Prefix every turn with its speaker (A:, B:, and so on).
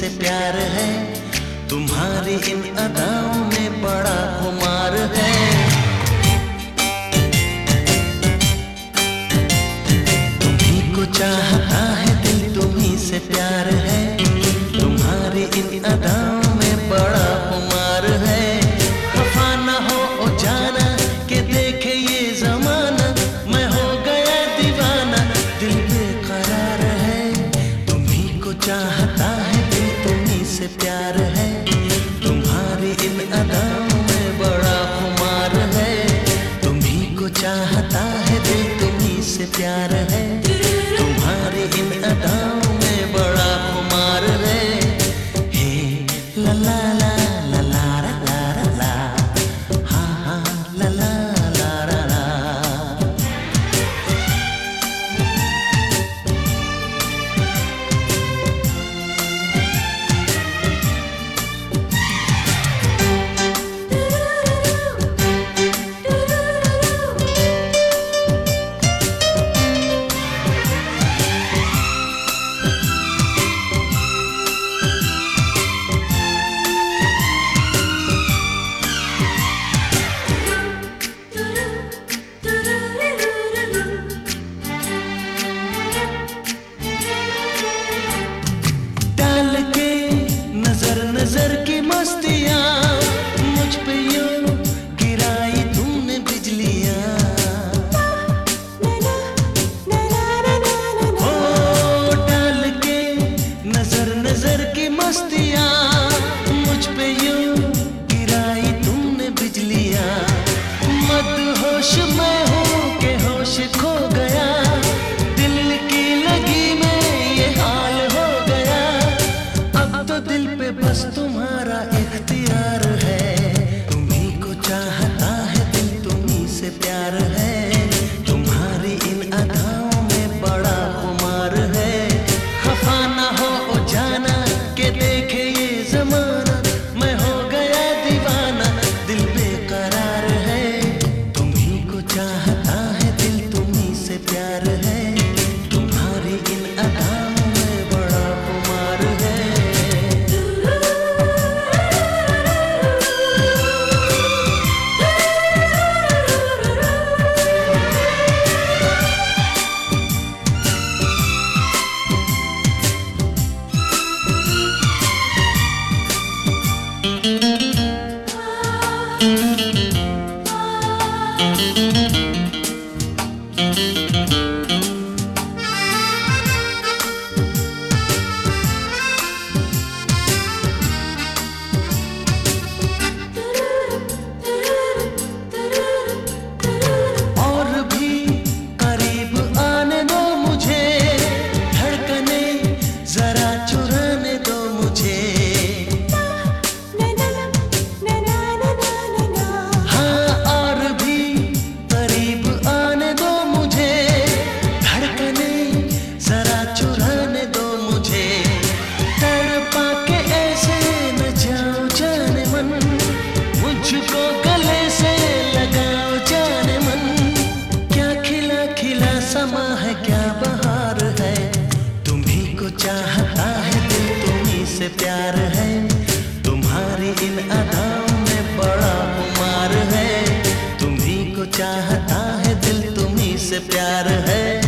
A: से प्यार है। तुम्हारी इन अदाओं में बड़ा कुमार है। को चाहता है दिल से प्यार है। तुम्हारी इन अदाओं में बड़ा है। खफा हो के देखे ये मैं हो गया दीवाना, दिल बेकरार है। चाह से प्यार है, तुम्हारी इन अदाओं में बड़ा कुमार है। तुम्ही को चाहता है, दिल तुम्ही से प्यार है, तुम्हारी इन अदाओं समा है क्या बहार है? तुम्ही को चाहता है दिल तुम्ही से प्यार है। तुम्हारी इन अदाओं में बड़ा उमार है। तुम्ही को चाहता है दिल तुम्ही से प्यार है।